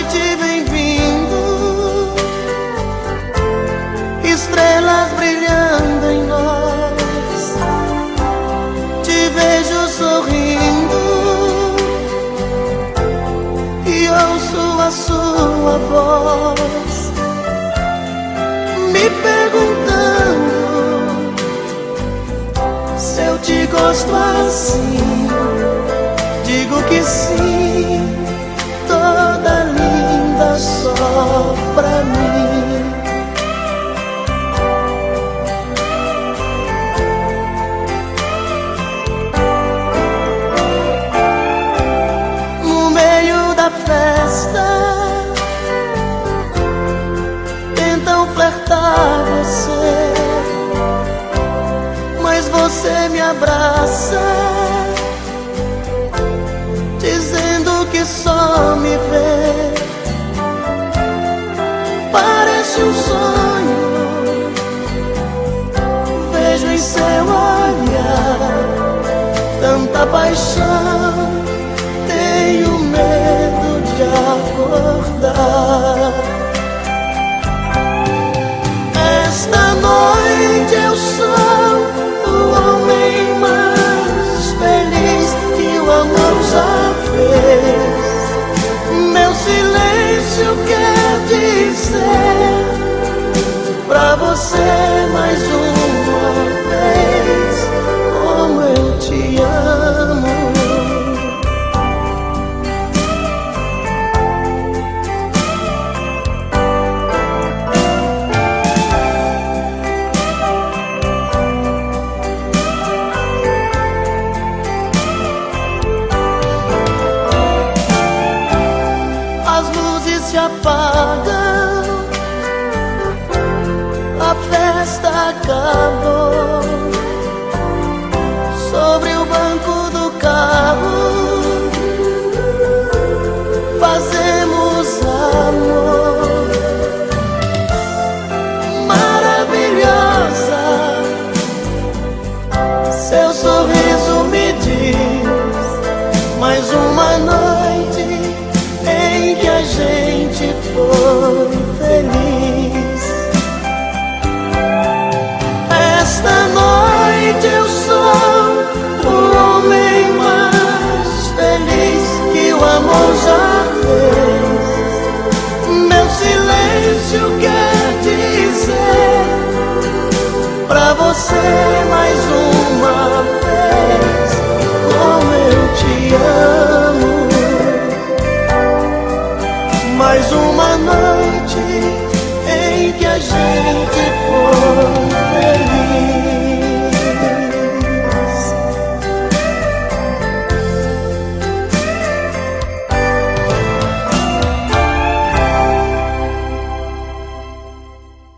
noite, bem-vindo. Estrelas brilhando em nós. Te vejo sorrindo e ouço a sua voz me perguntando se eu te gosto assim. Digo que sim. Tentam flertar você, mas você me abraça, dizendo que só me vê. Parece um sonho, vejo em seu olhar tanta paixão. Tenho medo dizer pra você mais uma vez como eu te amo. se apagam, Sobre o banco do carro, fazemos amor. Maravilhosa, seu sorriso me diz mais uma noite em que a gente foi você mais uma vez. Como eu te amo. Mais uma noite em que a gente